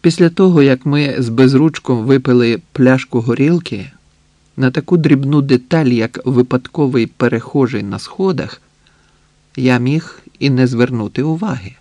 Після того, як ми з безручком випили пляшку горілки, на таку дрібну деталь, як випадковий перехожий на сходах, я міг і не звернути уваги.